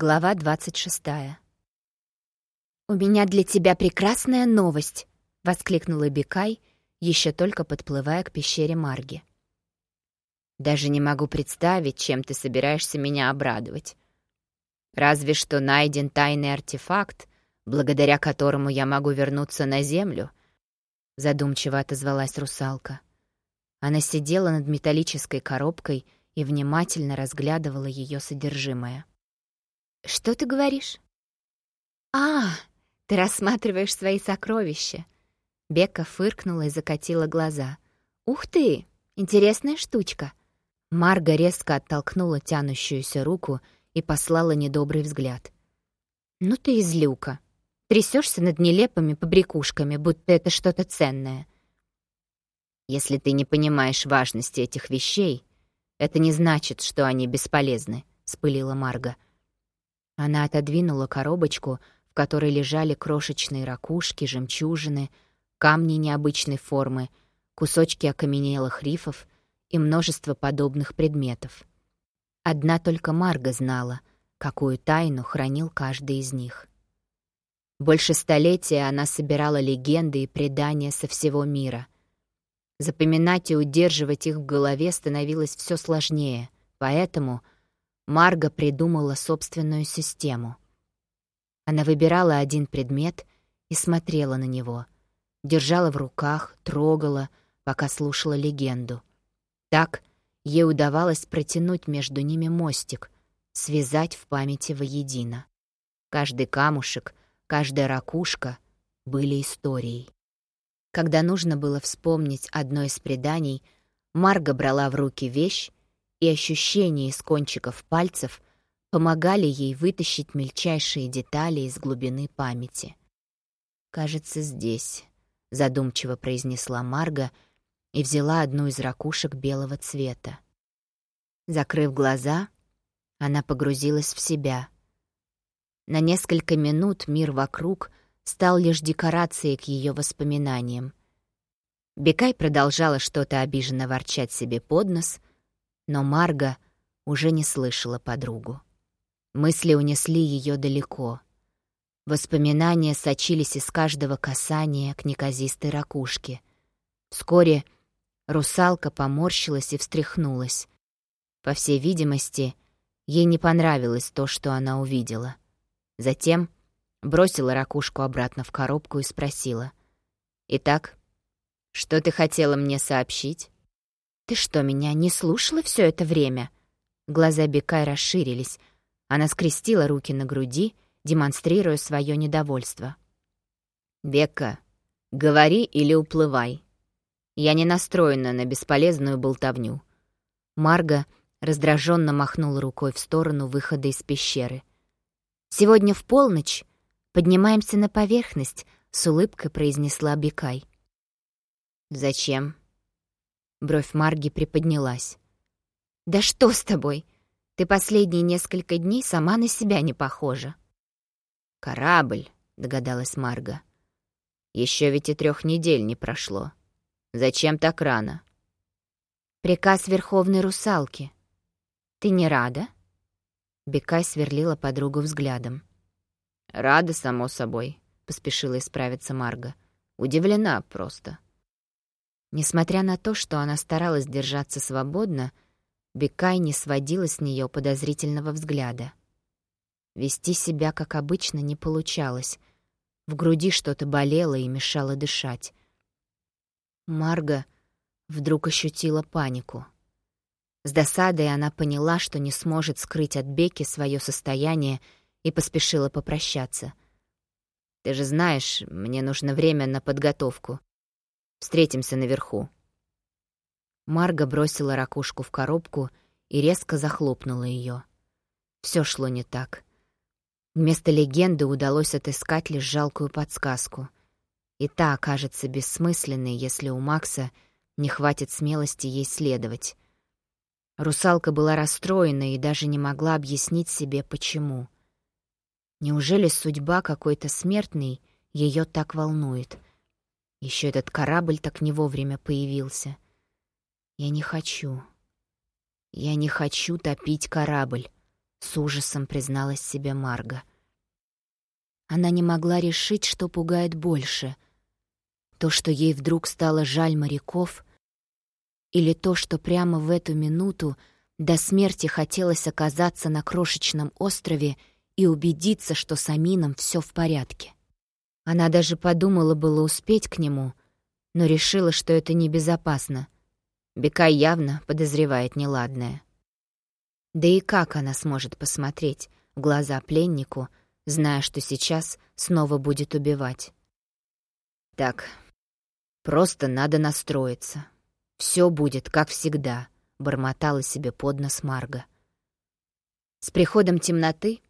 Глава 26. «У меня для тебя прекрасная новость!» — воскликнула Бикай, еще только подплывая к пещере Марги. «Даже не могу представить, чем ты собираешься меня обрадовать. Разве что найден тайный артефакт, благодаря которому я могу вернуться на Землю», — задумчиво отозвалась русалка. Она сидела над металлической коробкой и внимательно разглядывала ее содержимое. «Что ты говоришь?» «А, ты рассматриваешь свои сокровища!» Бека фыркнула и закатила глаза. «Ух ты! Интересная штучка!» Марга резко оттолкнула тянущуюся руку и послала недобрый взгляд. «Ну ты излюка! Трясешься над нелепыми побрякушками, будто это что-то ценное!» «Если ты не понимаешь важности этих вещей, это не значит, что они бесполезны», — спылила Марга. — она отодвинула коробочку, в которой лежали крошечные ракушки, жемчужины, камни необычной формы, кусочки окаменелых рифов и множество подобных предметов. Одна только Марга знала, какую тайну хранил каждый из них. Больше столетия она собирала легенды и предания со всего мира. Запоминать и удерживать их в голове становилось все сложнее, поэтому — Марга придумала собственную систему. Она выбирала один предмет и смотрела на него, держала в руках, трогала, пока слушала легенду. Так ей удавалось протянуть между ними мостик, связать в памяти воедино. Каждый камушек, каждая ракушка были историей. Когда нужно было вспомнить одно из преданий, Марга брала в руки вещь и ощущения из кончиков пальцев помогали ей вытащить мельчайшие детали из глубины памяти. «Кажется, здесь», — задумчиво произнесла Марга и взяла одну из ракушек белого цвета. Закрыв глаза, она погрузилась в себя. На несколько минут мир вокруг стал лишь декорацией к ее воспоминаниям. Бекай продолжала что-то обиженно ворчать себе под нос — но Марга уже не слышала подругу. Мысли унесли ее далеко. Воспоминания сочились из каждого касания к неказистой ракушке. Вскоре русалка поморщилась и встряхнулась. По всей видимости, ей не понравилось то, что она увидела. Затем бросила ракушку обратно в коробку и спросила. «Итак, что ты хотела мне сообщить?» «Ты что, меня не слушала все это время?» Глаза Бекай расширились. Она скрестила руки на груди, демонстрируя свое недовольство. «Бекка, говори или уплывай. Я не настроена на бесполезную болтовню». Марга раздраженно махнула рукой в сторону выхода из пещеры. «Сегодня в полночь поднимаемся на поверхность», — с улыбкой произнесла Бекай. «Зачем?» Бровь Марги приподнялась. «Да что с тобой? Ты последние несколько дней сама на себя не похожа». «Корабль», — догадалась Марга. Еще ведь и трех недель не прошло. Зачем так рано?» «Приказ Верховной Русалки. Ты не рада?» Бекай сверлила подругу взглядом. «Рада, само собой», — поспешила исправиться Марга. «Удивлена просто». Несмотря на то, что она старалась держаться свободно, Бекай не сводила с нее подозрительного взгляда. Вести себя, как обычно, не получалось. В груди что-то болело и мешало дышать. Марга вдруг ощутила панику. С досадой она поняла, что не сможет скрыть от Беки свое состояние, и поспешила попрощаться. «Ты же знаешь, мне нужно время на подготовку. Встретимся наверху». Марга бросила ракушку в коробку и резко захлопнула ее. Все шло не так. Вместо легенды удалось отыскать лишь жалкую подсказку. И та окажется бессмысленной, если у Макса не хватит смелости ей следовать. Русалка была расстроена и даже не могла объяснить себе, почему. Неужели судьба какой-то смертной ее так волнует — еще этот корабль так не вовремя появился. Я не хочу. Я не хочу топить корабль. — с ужасом призналась себе Марга. Она не могла решить, что пугает больше. То, что ей вдруг стало жаль моряков, или то, что прямо в эту минуту до смерти хотелось оказаться на крошечном острове и убедиться, что с Амином все в порядке. Она даже подумала было успеть к нему, но решила, что это небезопасно. Бекай явно подозревает неладное. Да и как она сможет посмотреть в глаза пленнику, зная, что сейчас снова будет убивать? Так, просто надо настроиться. Все будет, как всегда, бормотала себе под нос Марга. С приходом темноты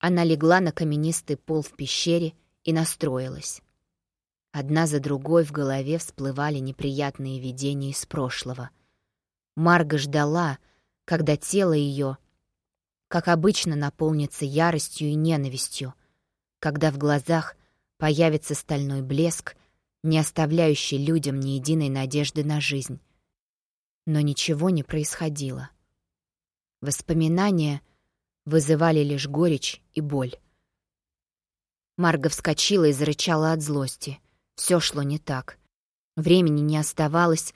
она легла на каменистый пол в пещере и настроилась. Одна за другой в голове всплывали неприятные видения из прошлого. Марга ждала, когда тело ее, как обычно, наполнится яростью и ненавистью, когда в глазах появится стальной блеск, не оставляющий людям ни единой надежды на жизнь. Но ничего не происходило. Воспоминания вызывали лишь горечь и боль. Марга вскочила и зарычала от злости. Все шло не так. Времени не оставалось.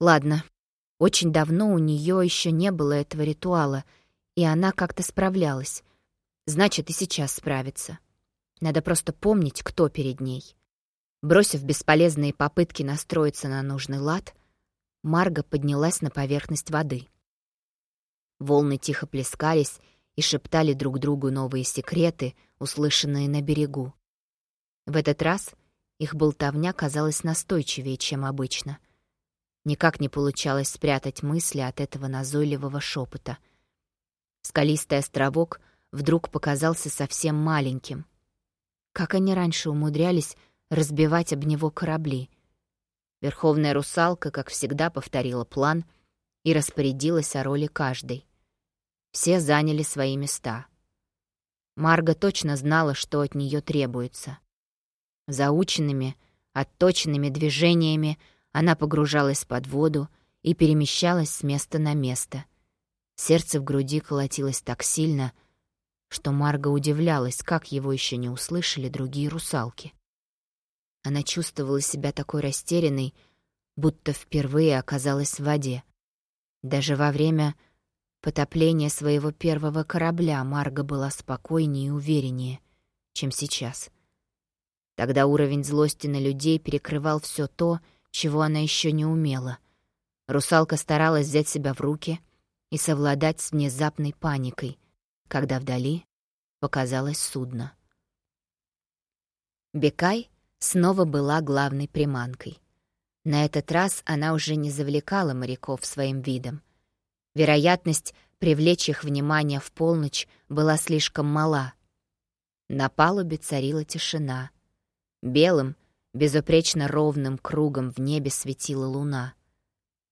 Ладно, очень давно у нее еще не было этого ритуала, и она как-то справлялась. Значит, и сейчас справится. Надо просто помнить, кто перед ней. Бросив бесполезные попытки настроиться на нужный лад, Марга поднялась на поверхность воды. Волны тихо плескались и шептали друг другу новые секреты, услышанные на берегу. В этот раз их болтовня казалась настойчивее, чем обычно. Никак не получалось спрятать мысли от этого назойливого шепота. Скалистый островок вдруг показался совсем маленьким. Как они раньше умудрялись разбивать об него корабли? Верховная русалка, как всегда, повторила план и распорядилась о роли каждой. Все заняли свои места. Марга точно знала, что от нее требуется. Заученными, отточенными движениями — она погружалась под воду и перемещалась с места на место. Сердце в груди колотилось так сильно, что Марга удивлялась, как его еще не услышали другие русалки. Она чувствовала себя такой растерянной, будто впервые оказалась в воде. Даже во время потопления своего первого корабля Марга была спокойнее и увереннее, чем сейчас. Тогда уровень злости на людей перекрывал все то, чего она еще не умела. Русалка старалась взять себя в руки и совладать с внезапной паникой, когда вдали показалось судно. Бекай снова была главной приманкой. На этот раз она уже не завлекала моряков своим видом. Вероятность привлечь их внимание в полночь была слишком мала. На палубе царила тишина. Белым, Безупречно ровным кругом в небе светила луна.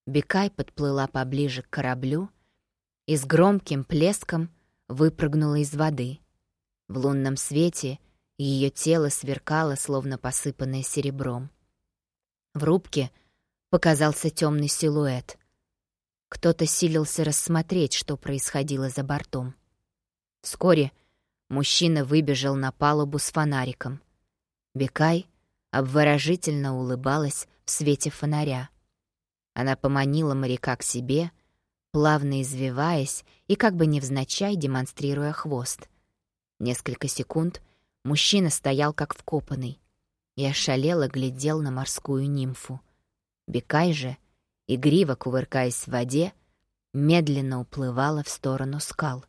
Бекай подплыла поближе к кораблю и с громким плеском выпрыгнула из воды. В лунном свете ее тело сверкало, словно посыпанное серебром. В рубке показался темный силуэт. Кто-то силился рассмотреть, что происходило за бортом. Вскоре мужчина выбежал на палубу с фонариком. Бекай обворожительно улыбалась в свете фонаря. Она поманила моряка к себе, плавно извиваясь и как бы невзначай демонстрируя хвост. Несколько секунд мужчина стоял как вкопанный и ошалело глядел на морскую нимфу. Бекай же, игриво кувыркаясь в воде, медленно уплывала в сторону скал.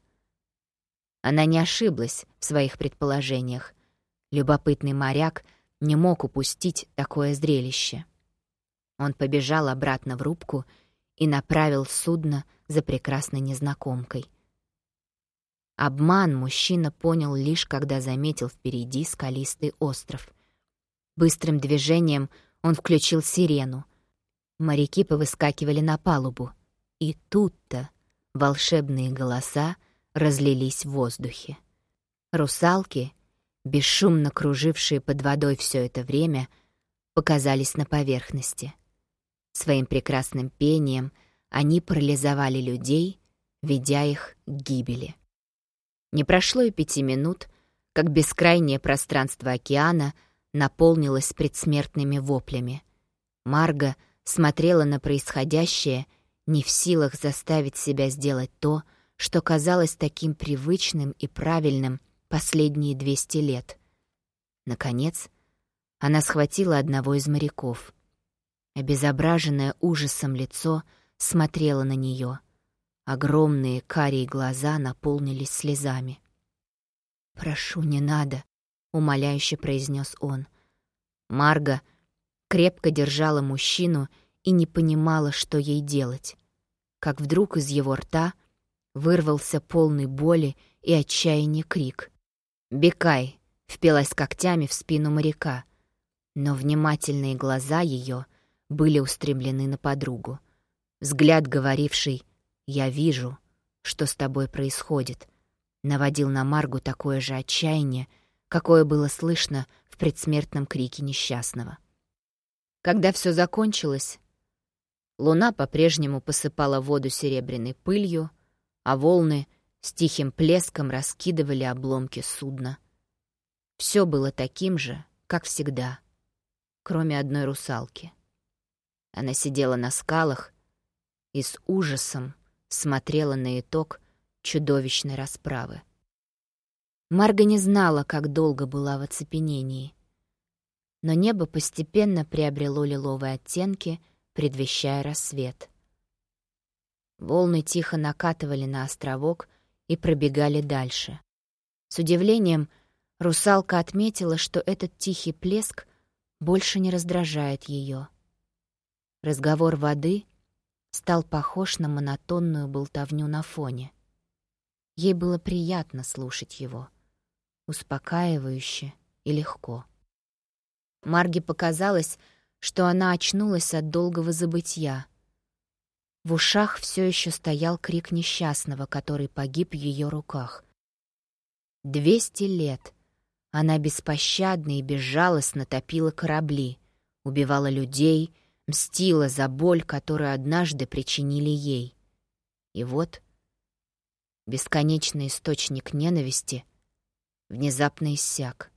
Она не ошиблась в своих предположениях. Любопытный моряк не мог упустить такое зрелище. Он побежал обратно в рубку и направил судно за прекрасной незнакомкой. Обман мужчина понял лишь, когда заметил впереди скалистый остров. Быстрым движением он включил сирену. Моряки повыскакивали на палубу. И тут-то волшебные голоса разлились в воздухе. Русалки — бесшумно кружившие под водой все это время, показались на поверхности. Своим прекрасным пением они парализовали людей, ведя их к гибели. Не прошло и пяти минут, как бескрайнее пространство океана наполнилось предсмертными воплями. Марга смотрела на происходящее, не в силах заставить себя сделать то, что казалось таким привычным и правильным последние двести лет. Наконец, она схватила одного из моряков. Обезображенное ужасом лицо смотрело на нее. Огромные карие глаза наполнились слезами. «Прошу, не надо», — умоляюще произнес он. Марга крепко держала мужчину и не понимала, что ей делать. Как вдруг из его рта вырвался полный боли и отчаяния крик. «Бекай!» — впилась когтями в спину моряка, но внимательные глаза ее были устремлены на подругу. Взгляд, говоривший «Я вижу, что с тобой происходит», наводил на Маргу такое же отчаяние, какое было слышно в предсмертном крике несчастного. Когда все закончилось, луна по-прежнему посыпала воду серебряной пылью, а волны с тихим плеском раскидывали обломки судна. Все было таким же, как всегда, кроме одной русалки. Она сидела на скалах и с ужасом смотрела на итог чудовищной расправы. Марга не знала, как долго была в оцепенении. Но небо постепенно приобрело лиловые оттенки, предвещая рассвет. Волны тихо накатывали на островок и пробегали дальше. С удивлением русалка отметила, что этот тихий плеск больше не раздражает ее. Разговор воды стал похож на монотонную болтовню на фоне. Ей было приятно слушать его, успокаивающе и легко. Марге показалось, что она очнулась от долгого забытья. В ушах все еще стоял крик несчастного, который погиб в ее руках. Двести лет она беспощадно и безжалостно топила корабли, убивала людей, мстила за боль, которую однажды причинили ей. И вот бесконечный источник ненависти внезапно иссяк.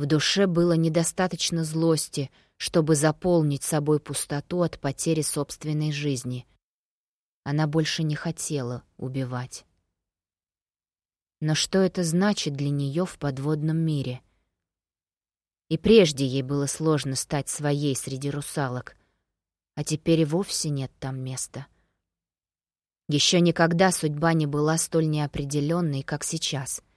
В душе было недостаточно злости, чтобы заполнить собой пустоту от потери собственной жизни. Она больше не хотела убивать. Но что это значит для нее в подводном мире? И прежде ей было сложно стать своей среди русалок, а теперь и вовсе нет там места. Еще никогда судьба не была столь неопределенной, как сейчас —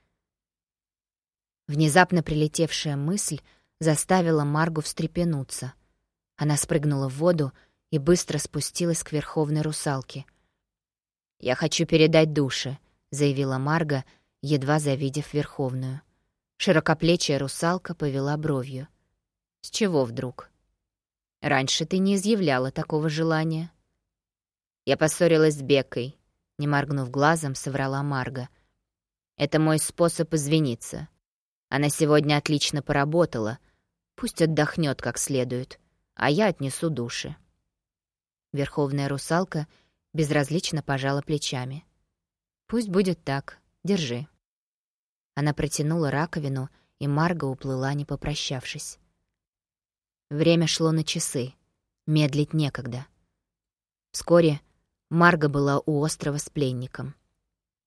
Внезапно прилетевшая мысль заставила Маргу встрепенуться. Она спрыгнула в воду и быстро спустилась к верховной русалке. «Я хочу передать души», — заявила Марга, едва завидев верховную. Широкоплечья русалка повела бровью. «С чего вдруг?» «Раньше ты не изъявляла такого желания». «Я поссорилась с Бекой», — не моргнув глазом, соврала Марга. «Это мой способ извиниться. Она сегодня отлично поработала. Пусть отдохнет как следует, а я отнесу души». Верховная русалка безразлично пожала плечами. «Пусть будет так. Держи». Она протянула раковину, и Марга уплыла, не попрощавшись. Время шло на часы. Медлить некогда. Вскоре Марга была у острова с пленником.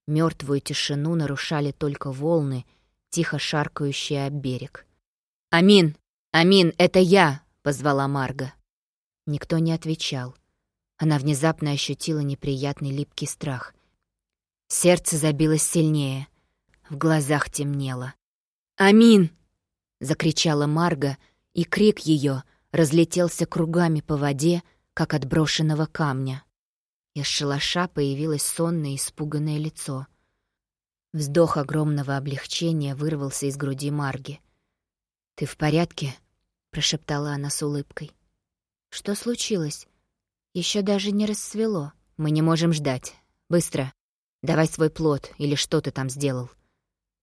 Мертвую тишину нарушали только волны тихо шаркающая об берег. «Амин! Амин, это я!» — позвала Марга. Никто не отвечал. Она внезапно ощутила неприятный липкий страх. Сердце забилось сильнее. В глазах темнело. «Амин!» — закричала Марга, и крик ее разлетелся кругами по воде, как от брошенного камня. Из шалаша появилось сонное испуганное лицо — Вздох огромного облегчения вырвался из груди Марги. «Ты в порядке?» — прошептала она с улыбкой. «Что случилось? Еще даже не рассвело. Мы не можем ждать. Быстро. Давай свой плод или что ты там сделал».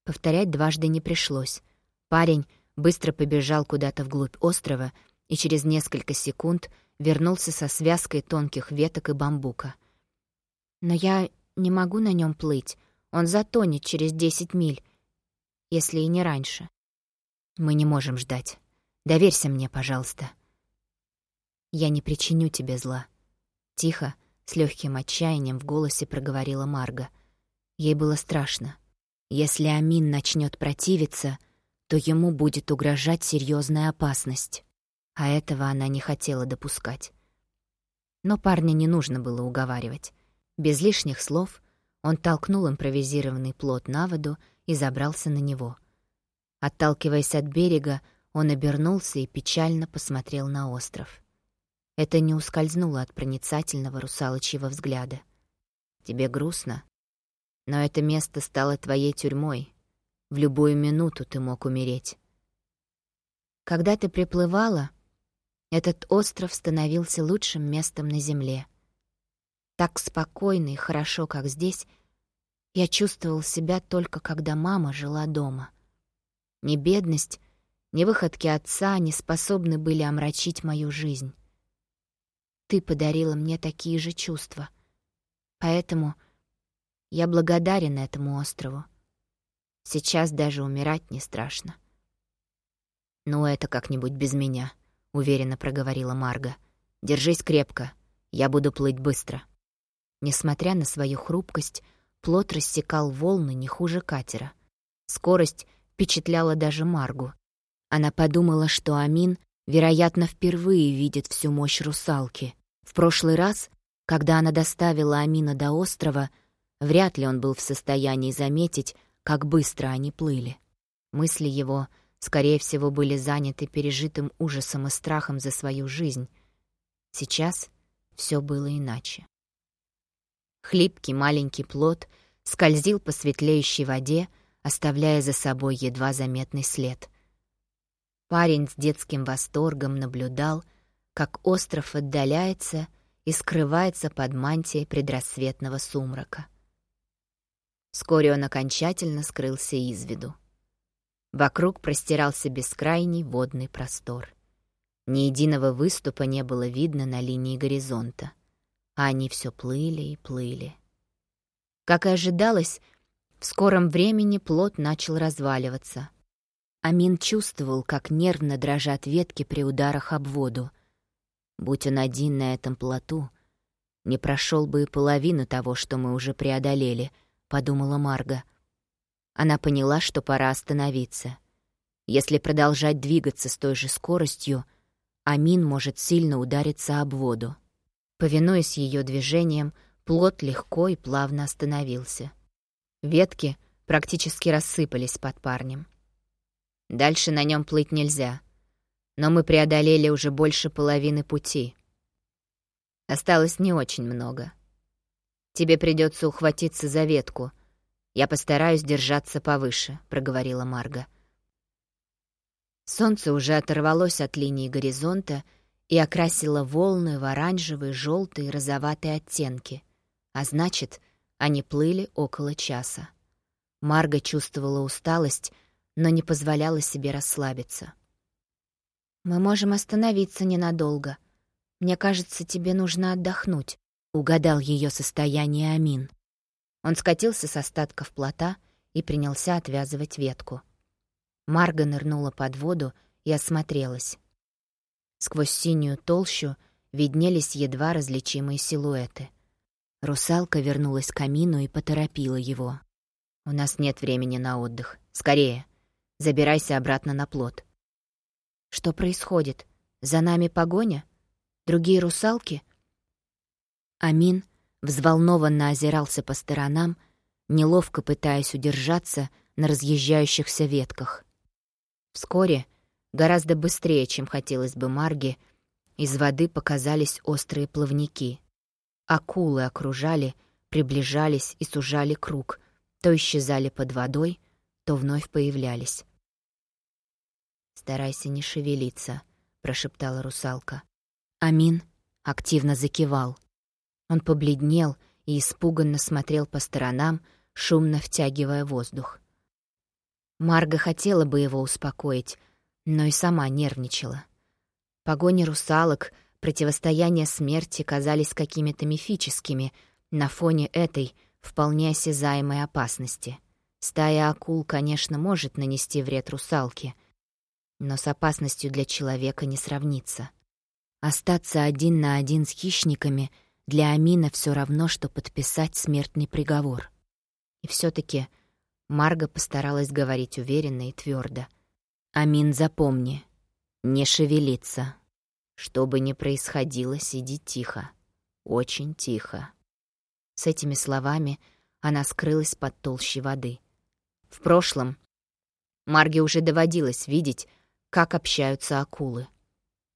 Повторять дважды не пришлось. Парень быстро побежал куда-то вглубь острова и через несколько секунд вернулся со связкой тонких веток и бамбука. «Но я не могу на нем плыть», Он затонет через десять миль, если и не раньше. Мы не можем ждать. Доверься мне, пожалуйста. Я не причиню тебе зла. Тихо, с легким отчаянием в голосе проговорила Марга. Ей было страшно. Если Амин начнет противиться, то ему будет угрожать серьезная опасность. А этого она не хотела допускать. Но парня не нужно было уговаривать. Без лишних слов он толкнул импровизированный плот на воду и забрался на него. Отталкиваясь от берега, он обернулся и печально посмотрел на остров. Это не ускользнуло от проницательного русалочьего взгляда. «Тебе грустно? Но это место стало твоей тюрьмой. В любую минуту ты мог умереть. Когда ты приплывала, этот остров становился лучшим местом на земле. Так спокойно и хорошо, как здесь, я чувствовал себя только когда мама жила дома. Ни бедность, ни выходки отца не способны были омрачить мою жизнь. Ты подарила мне такие же чувства. Поэтому я благодарен этому острову. Сейчас даже умирать не страшно. «Ну, это как-нибудь без меня», — уверенно проговорила Марга. «Держись крепко, я буду плыть быстро». Несмотря на свою хрупкость, плот рассекал волны не хуже катера. Скорость впечатляла даже Маргу. Она подумала, что Амин, вероятно, впервые видит всю мощь русалки. В прошлый раз, когда она доставила Амина до острова, вряд ли он был в состоянии заметить, как быстро они плыли. Мысли его — скорее всего, были заняты пережитым ужасом и страхом за свою жизнь. Сейчас все было иначе. Хлипкий маленький плод скользил по светлеющей воде, оставляя за собой едва заметный след. Парень с детским восторгом наблюдал, как остров отдаляется и скрывается под мантией предрассветного сумрака. Вскоре он окончательно скрылся из виду. Вокруг простирался бескрайний водный простор. Ни единого выступа не было видно на линии горизонта. А они все плыли и плыли. Как и ожидалось, в скором времени плот начал разваливаться. Амин чувствовал, как нервно дрожат ветки при ударах об воду. Будь он один на этом плоту, не прошел бы и половину того, что мы уже преодолели, — подумала Марга. Она поняла, что пора остановиться. Если продолжать двигаться с той же скоростью, Амин может сильно удариться об воду. Повинуясь ее движениям, плот легко и плавно остановился. Ветки практически рассыпались под парнем. Дальше на нем плыть нельзя, но мы преодолели уже больше половины пути. Осталось не очень много. Тебе придется ухватиться за ветку — «Я постараюсь держаться повыше», — проговорила Марга. Солнце уже оторвалось от линии горизонта и окрасило волны в оранжевые, желтые розоватые оттенки, а значит, они плыли около часа. Марга чувствовала усталость, но не позволяла себе расслабиться. «Мы можем остановиться ненадолго. Мне кажется, тебе нужно отдохнуть», — угадал ее состояние Амин. Он скатился с остатков плота и принялся отвязывать ветку. Марга нырнула под воду и осмотрелась. Сквозь синюю толщу виднелись едва различимые силуэты. Русалка вернулась к камину и поторопила его. «У нас нет времени на отдых. Скорее, забирайся обратно на плот». «Что происходит? За нами погоня? Другие русалки?» Амин взволнованно озирался по сторонам, неловко пытаясь удержаться на разъезжающихся ветках. Вскоре, гораздо быстрее, чем хотелось бы Марге, из воды показались острые плавники. Акулы окружали, приближались и сужали круг, то исчезали под водой, то вновь появлялись. «Старайся не шевелиться», — прошептала русалка. Амин активно закивал. Он побледнел и испуганно смотрел по сторонам, шумно втягивая воздух. Марга хотела бы его успокоить, но и сама нервничала. Погони русалок, противостояние смерти казались какими-то мифическими на фоне этой, вполне осязаемой опасности. Стая акул, конечно, может нанести вред русалке, но с опасностью для человека не сравнится. Остаться один на один с хищниками для Амина все равно, что подписать смертный приговор. И все таки Марга постаралась говорить уверенно и твердо. «Амин, запомни, не шевелиться. Что бы ни происходило, сиди тихо. Очень тихо». С этими словами она скрылась под толщей воды. В прошлом Марге уже доводилось видеть, как общаются акулы.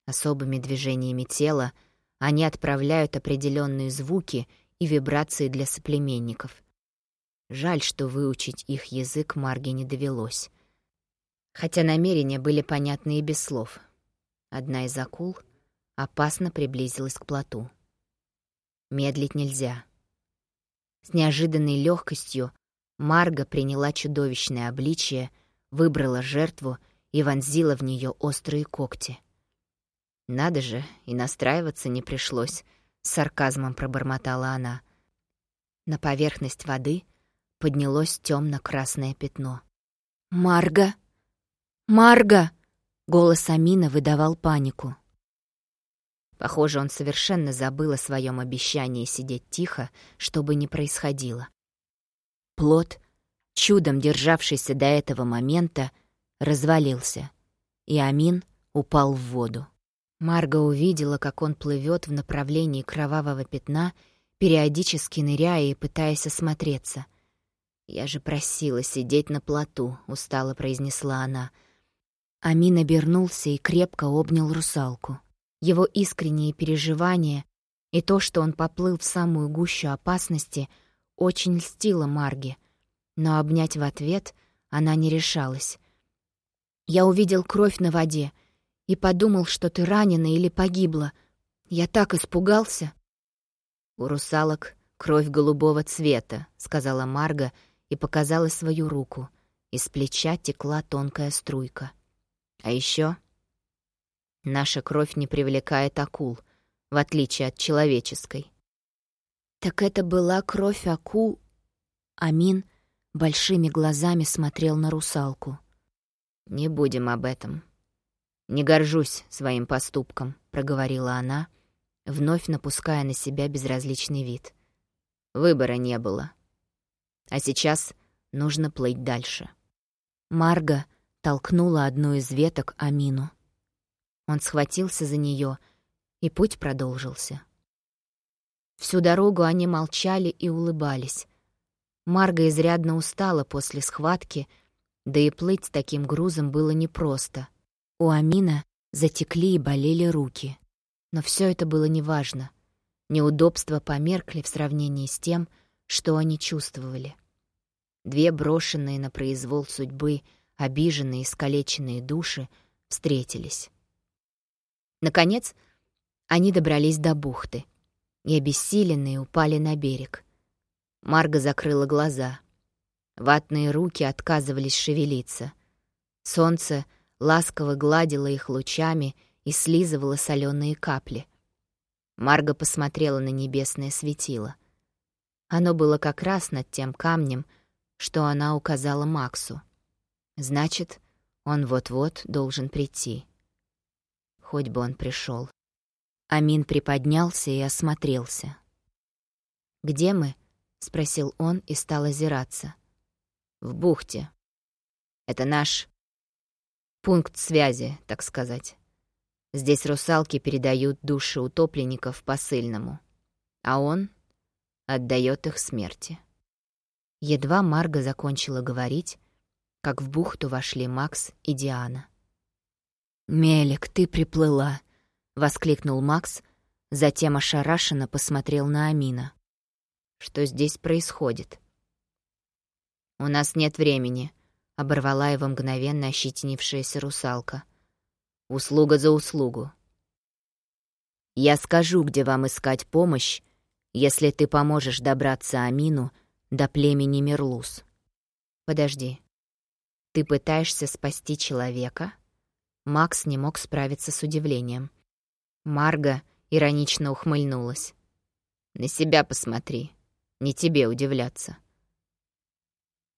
Особыми движениями тела они отправляют определенные звуки и вибрации для соплеменников. Жаль, что выучить их язык Марге не довелось. Хотя намерения были понятны и без слов. Одна из акул опасно приблизилась к плоту. Медлить нельзя. С неожиданной легкостью Марга приняла чудовищное обличие, выбрала жертву и вонзила в нее острые когти. «Надо же, и настраиваться не пришлось», — с сарказмом пробормотала она. На поверхность воды поднялось темно красное пятно. «Марга! Марга!» — голос Амина выдавал панику. Похоже, он совершенно забыл о своем обещании сидеть тихо, чтобы не происходило. Плод, чудом державшийся до этого момента, развалился, и Амин упал в воду. Марга увидела, как он плывет в направлении кровавого пятна, периодически ныряя и пытаясь осмотреться. «Я же просила сидеть на плоту», — устало произнесла она. Амин обернулся и крепко обнял русалку. Его искренние переживания и то, что он поплыл в самую гущу опасности, очень льстило Марге, но обнять в ответ она не решалась. «Я увидел кровь на воде и подумал, что ты ранена или погибла. Я так испугался». «У русалок кровь голубого цвета», — сказала Марга и показала свою руку. Из плеча текла тонкая струйка. «А еще Наша кровь не привлекает акул, в отличие от человеческой. Так это была кровь акул? Амин большими глазами смотрел на русалку. Не будем об этом. Не горжусь своим поступком, проговорила она, вновь напуская на себя безразличный вид. Выбора не было. А сейчас нужно плыть дальше. Марга толкнула одну из веток Амину. Он схватился за нее, и путь продолжился. Всю дорогу они молчали и улыбались. Марга изрядно устала после схватки, да и плыть с таким грузом было непросто. У Амина затекли и болели руки. Но все это было неважно. Неудобства померкли в сравнении с тем, что они чувствовали. Две брошенные на произвол судьбы, обиженные и искалеченные души встретились. Наконец, они добрались до бухты и, обессиленные, упали на берег. Марга закрыла глаза. Ватные руки отказывались шевелиться. Солнце ласково гладило их лучами и слизывало соленые капли. Марга посмотрела на небесное светило. Оно было как раз над тем камнем, что она указала Максу. Значит, он вот-вот должен прийти хоть бы он пришел. Амин приподнялся и осмотрелся. «Где мы?» — спросил он и стал озираться. «В бухте. Это наш пункт связи, так сказать. Здесь русалки передают души утопленников посыльному, а он отдает их смерти». Едва Марга закончила говорить, как в бухту вошли Макс и Диана. «Мелик, ты приплыла!» — воскликнул Макс, затем ошарашенно посмотрел на Амина. «Что здесь происходит?» «У нас нет времени», — оборвала его мгновенно ощетинившаяся русалка. «Услуга за услугу. Я скажу, где вам искать помощь, если ты поможешь добраться Амину до племени Мерлус. Подожди. Ты пытаешься спасти человека?» Макс не мог справиться с удивлением. Марга иронично ухмыльнулась. «На себя посмотри. Не тебе удивляться.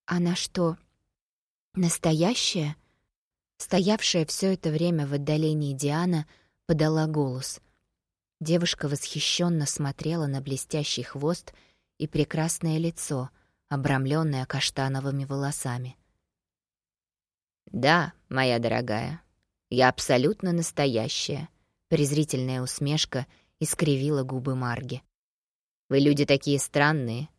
Она что, настоящая? Стоявшая все это время в отдалении Диана подала голос. Девушка восхищенно смотрела на блестящий хвост и прекрасное лицо, обрамленное каштановыми волосами. «Да, моя дорогая, я абсолютно настоящая», — презрительная усмешка искривила губы Марги. «Вы люди такие странные.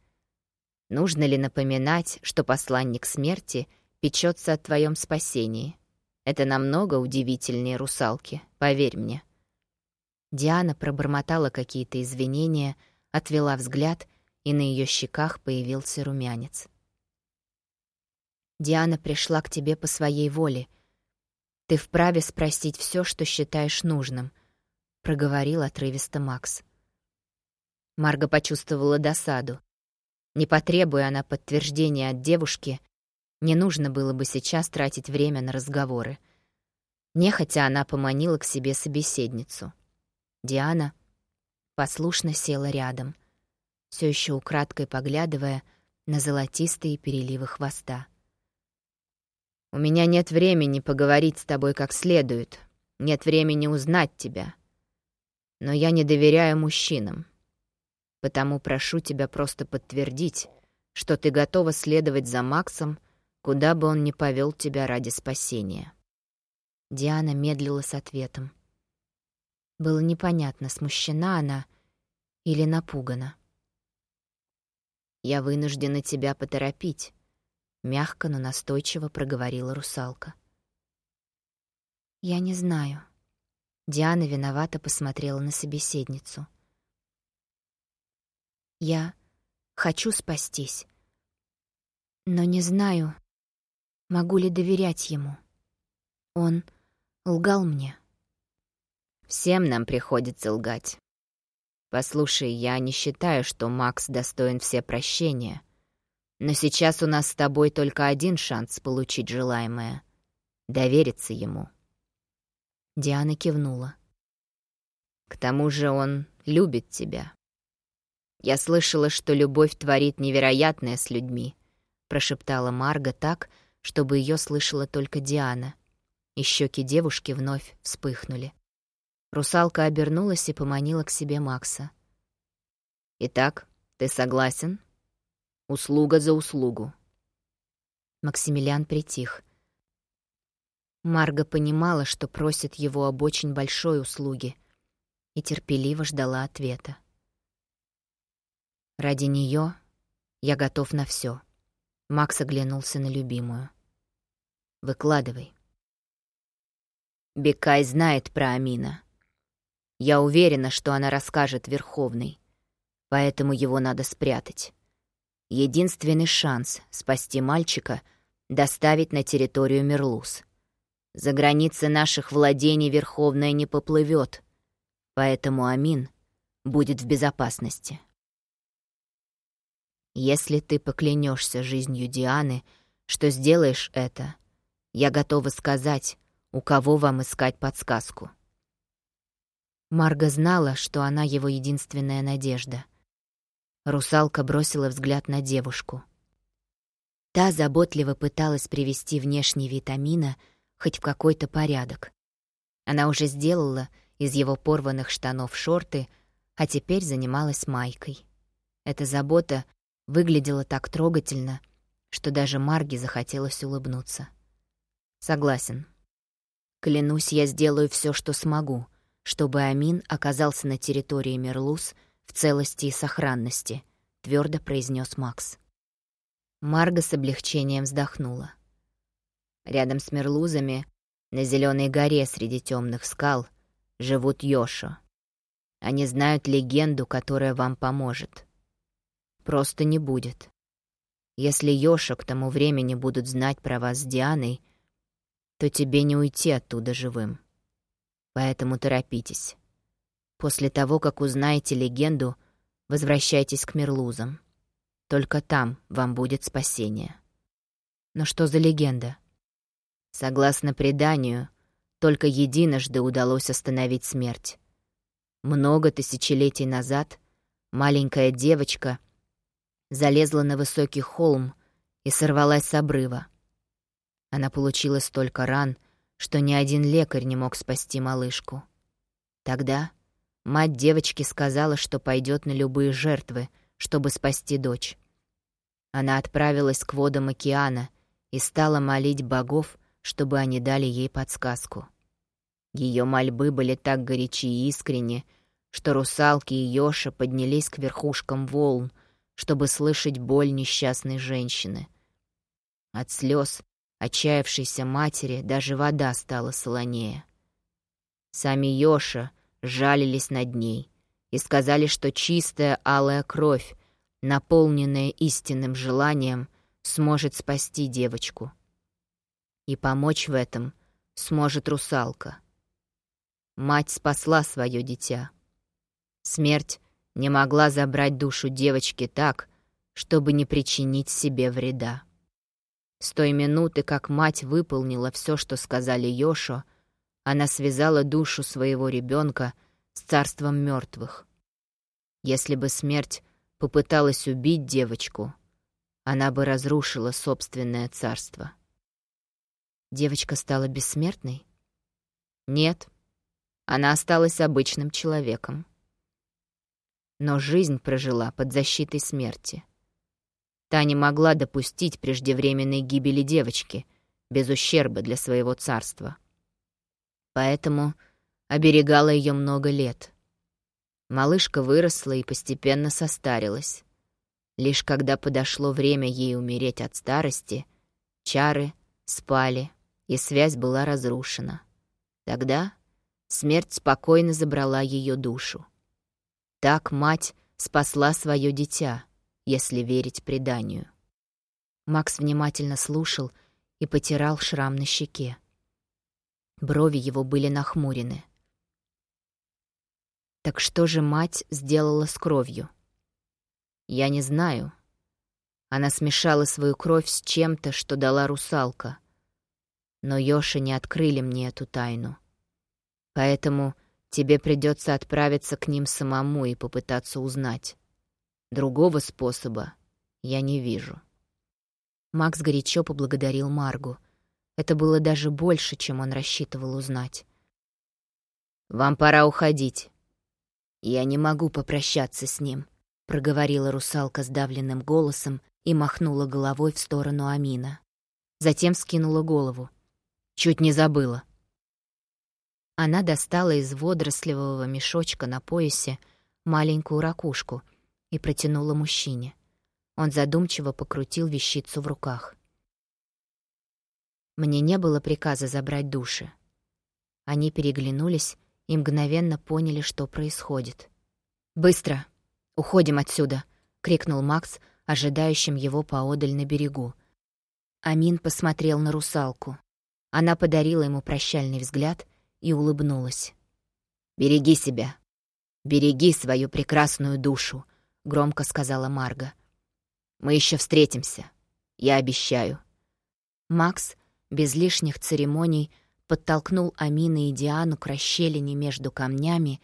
Нужно ли напоминать, что посланник смерти печется о твоем спасении? Это намного удивительнее русалки, поверь мне». Диана пробормотала какие-то извинения, отвела взгляд, и на ее щеках появился румянец. «Диана пришла к тебе по своей воле. Ты вправе спросить все, что считаешь нужным», — проговорил отрывисто Макс. Марга почувствовала досаду. Не потребуя она подтверждения от девушки, не нужно было бы сейчас тратить время на разговоры. Нехотя она поманила к себе собеседницу — Диана послушно села рядом, все еще украдкой поглядывая на золотистые переливы хвоста. «У меня нет времени поговорить с тобой как следует, нет времени узнать тебя. Но я не доверяю мужчинам, потому прошу тебя просто подтвердить, что ты готова следовать за Максом, куда бы он ни повел тебя ради спасения». Диана медлила с ответом. Было непонятно, смущена она или напугана. «Я вынуждена тебя поторопить», — мягко, но настойчиво проговорила русалка. «Я не знаю». Диана виновато посмотрела на собеседницу. «Я хочу спастись, но не знаю, могу ли доверять ему. Он лгал мне». Всем нам приходится лгать. Послушай, я не считаю, что Макс достоин все прощения. Но сейчас у нас с тобой только один шанс получить желаемое — довериться ему. Диана кивнула. К тому же он любит тебя. Я слышала, что любовь творит невероятное с людьми, прошептала Марга так, чтобы ее слышала только Диана. И щеки девушки вновь вспыхнули. Русалка обернулась и поманила к себе Макса. «Итак, ты согласен? Услуга за услугу». Максимилиан притих. Марга понимала, что просит его об очень большой услуге, и терпеливо ждала ответа. «Ради нее я готов на все. Макс оглянулся на любимую. «Выкладывай». Бекай знает про Амина. Я уверена, что она расскажет Верховный. Поэтому его надо спрятать. Единственный шанс спасти мальчика — доставить на территорию Мерлус. За границы наших владений Верховная не поплывет, поэтому Амин будет в безопасности. Если ты поклянешься жизнью Дианы, что сделаешь это, я готова сказать, у кого вам искать подсказку. Марга знала, что она его единственная надежда. Русалка бросила взгляд на девушку. Та заботливо пыталась привести внешний витамина хоть в какой-то порядок. Она уже сделала из его порванных штанов шорты, а теперь занималась майкой. Эта забота выглядела так трогательно, что даже Марге захотелось улыбнуться. «Согласен. Клянусь, я сделаю все, что смогу», чтобы Амин оказался на территории Мерлус в целости и сохранности, твердо произнес Макс. Марга с облегчением вздохнула. Рядом с Мерлузами, на зеленой горе среди темных скал, живут Йошо. Они знают легенду, которая вам поможет. Просто не будет. Если Йошо к тому времени будут знать про вас с Дианой, то тебе не уйти оттуда живым. Поэтому торопитесь. После того, как узнаете легенду, возвращайтесь к Мерлузам. Только там вам будет спасение. Но что за легенда? Согласно преданию, только единожды удалось остановить смерть. Много тысячелетий назад маленькая девочка залезла на высокий холм и сорвалась с обрыва. Она получила столько ран, что ни один лекарь не мог спасти малышку. Тогда мать девочки сказала, что пойдет на любые жертвы, чтобы спасти дочь. Она отправилась к водам океана и стала молить богов, чтобы они дали ей подсказку. Ее мольбы были так горячи и искренни, что русалки и Йоша поднялись к верхушкам волн, чтобы слышать боль несчастной женщины. От слез отчаявшейся матери даже вода стала солонее. Сами Йоша жалились над ней и сказали, что чистая алая кровь, наполненная истинным желанием, сможет спасти девочку. И помочь в этом сможет русалка. Мать спасла свое дитя. Смерть не могла забрать душу девочки так, чтобы не причинить себе вреда. С той минуты, как мать выполнила все, что сказали Йошо, она связала душу своего ребенка с царством мертвых. Если бы смерть попыталась убить девочку, она бы разрушила собственное царство. Девочка стала бессмертной? Нет, она осталась обычным человеком. Но жизнь прожила под защитой смерти. Та не могла допустить преждевременной гибели девочки без ущерба для своего царства. Поэтому оберегала ее много лет. Малышка выросла и постепенно состарилась. Лишь когда подошло время ей умереть от старости, чары спали, и связь была разрушена. Тогда смерть спокойно забрала ее душу. Так мать спасла свое дитя, если верить преданию. Макс внимательно слушал и потирал шрам на щеке. Брови его были нахмурены. Так что же мать сделала с кровью? Я не знаю. Она смешала свою кровь с чем-то, что дала русалка. Но Йоши не открыли мне эту тайну. Поэтому тебе придется отправиться к ним самому и попытаться узнать. Другого способа я не вижу. Макс горячо поблагодарил Маргу. Это было даже больше, чем он рассчитывал узнать. «Вам пора уходить. Я не могу попрощаться с ним проговорила русалка сдавленным голосом и махнула головой в сторону Амина. Затем скинула голову. Чуть не забыла. Она достала из водорослевого мешочка на поясе маленькую ракушку и протянула мужчине. Он задумчиво покрутил вещицу в руках. Мне не было приказа забрать души. Они переглянулись и мгновенно поняли, что происходит. «Быстро!» «Уходим отсюда!» — крикнул Макс, ожидающим его поодаль на берегу. Амин посмотрел на русалку. Она подарила ему прощальный взгляд и улыбнулась. «Береги себя. Береги свою прекрасную душу», — громко сказала Марга. «Мы еще встретимся. Я обещаю». Макс, без лишних церемоний, подтолкнул Амина и Диану к расщелине между камнями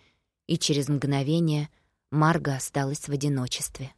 и через мгновение — Марга осталась в одиночестве.